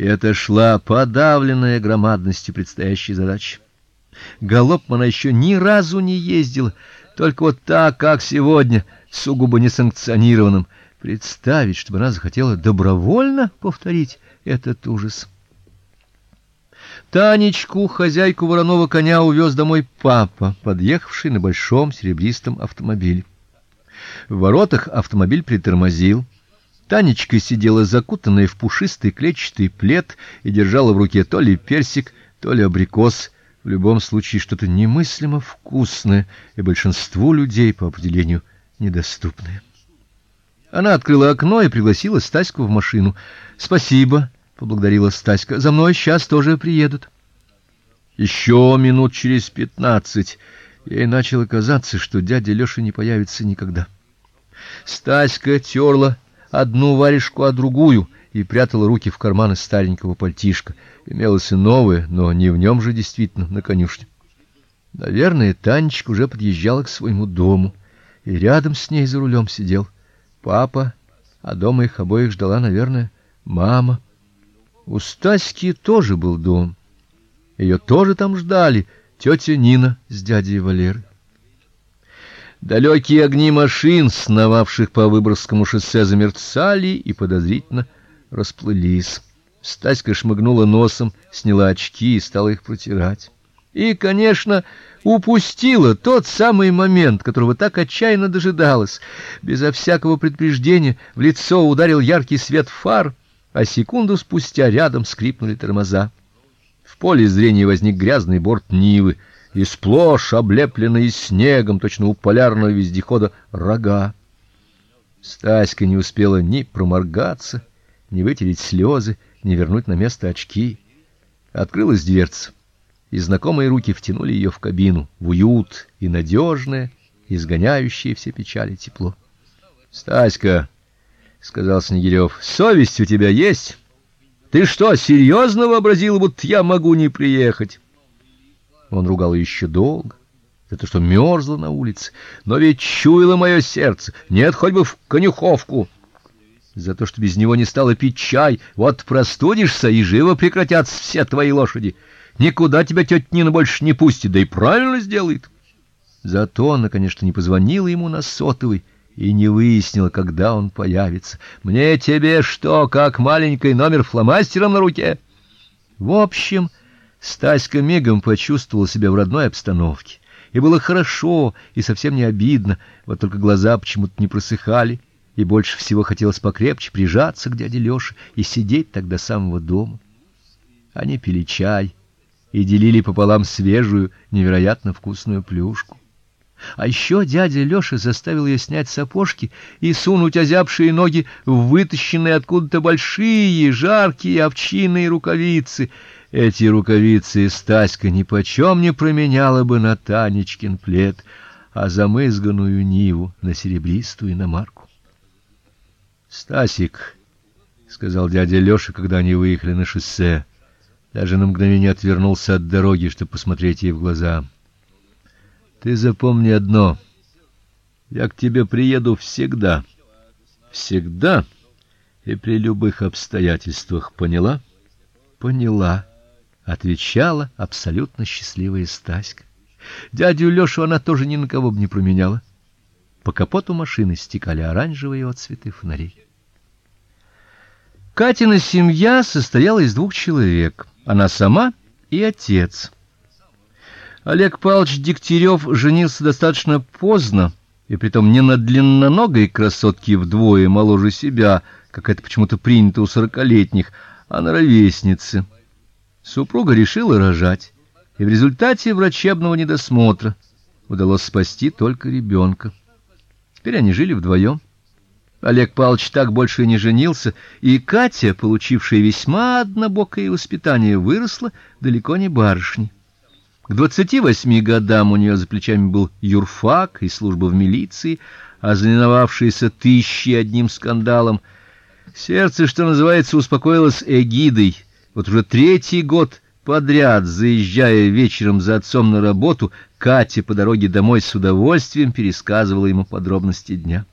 И это шла подавленная громадностью предстоящей задачи. Галопом она еще ни разу не ездила, только вот так, как сегодня, сугубо несанкционированным. Представить, чтобы она захотела добровольно повторить этот ужас. Танечку, хозяйку вороного коня, увез домой папа, подъехавший на большом серебристом автомобиле. В воротах автомобиль притормозил. Танечка сидела закутанная в пушистый клетчатый плед и держала в руке то ли персик, то ли абрикос, в любом случае что-то немыслимо вкусное и большинству людей по определению недоступное. Она открыла окно и пригласила Стаську в машину. "Спасибо", поблагодарила Стаська. "За мной сейчас тоже приедут". Еще минут через пятнадцать ей начало казаться, что дядя Лёша не появится никогда. Стаська терла одну варежку, а другую и прятала руки в карманы старенького пальтишка. Имелось и новое, но не в нем же действительно на конюшне. Наверное, Танечка уже подъезжала к своему дому, и рядом с ней за рулем сидел папа, а дома их обоих ждала, наверное, мама. У Стаськи тоже был дом. Ее тоже там ждали тетя Нина с дядей Валерой. Далекие огни машин, сновавших по Выборгскому шоссе, замерцали и подозрительно расплылись. Стаська шмыгнула носом, сняла очки и стала их протирать. И, конечно, упустила тот самый момент, которого так отчаянно дожидалась. Безо всякого предупреждения в лицо ударил яркий свет фар, а секунду спустя рядом скрипнули тормоза. В поле зрения возник грязный борт Нивы, и сплошь облепленный снегом, точно у полярного вездехода, рога. Стаська не успела ни проморгаться, ни вытереть слезы, ни вернуть на место очки. Открылась дверца и знакомые руки втянули ее в кабину, в уют и надежное, изгоняющее все печали тепло. "Стаська", сказал Снегирев, — "совесть у тебя есть? Ты что, серьезно вообразила, будто я могу не приехать?" Он ругал ее еще долго за то, что мерзла на улице, но ведь чуяло мое сердце, нет, хоть бы в конюховку. За то, что без него не стало пить чай, вот простудишься и живо прекратятся все твои лошади. Никуда тебя тетя Нина больше не пустит, да и правильно сделает. Зато она, конечно, не позвонила ему на сотовый и не выяснила, когда он появится. Мне тебе что, как маленький номер фломастером на руке? В общем, Стаська мигом почувствовала себя в родной обстановке. И было хорошо, и совсем не обидно, вот только глаза почему-то не просыхали, и больше всего хотелось покрепче прижаться к дяде Лёше и сидеть до самого дома. Они пили чай, и делили пополам свежую, невероятно вкусную плюшку. А еще дядя Лёша заставил ее снять сапожки и сунуть озябшие ноги в вытащенные откуда-то большие, жаркие овчинные рукавицы. Эти рукавицы Стаська ни почем не променяла бы на Танечкин плед, а замызганную ниву на серебристую иномарку. "Стасик", сказал дядя Лёша, когда они выехали на шоссе даже на мгновение отвернулся от дороги, чтобы посмотреть ей в глаза. Ты запомни одно: я к тебе приеду всегда. Всегда и при любых обстоятельствах, поняла? Поняла, отвечала абсолютно счастливая Стаська. Дядю Лёшу она тоже ни на кого бы не променяла. По капоту машины стекали оранжевые отцветы фонарей. Катина семья состояла из двух человек: она сама и отец. Олег Павлович Дегтярев женился достаточно поздно, и притом не на длинноногой красотке вдвое моложе себя, как это почему-то принято у сорокалетних, а на ровеснице. Супруга решила рожать, и в результате врачебного недосмотра удалось спасти только ребенка. Теперь они жили вдвоем. Олег Павлович так больше не женился, и Катя, получившая весьма однобокое воспитание, выросла далеко не барышней. К двадцати восьми годам у нее за плечами был юрфак и служба в милиции, а знаменовавшаяся тысячи одним скандалом. Сердце, что называется, успокоилось эгидой. Вот уже третий год подряд, заезжая вечером за отцом на работу, Катя по дороге домой с удовольствием пересказывала ему подробности дня.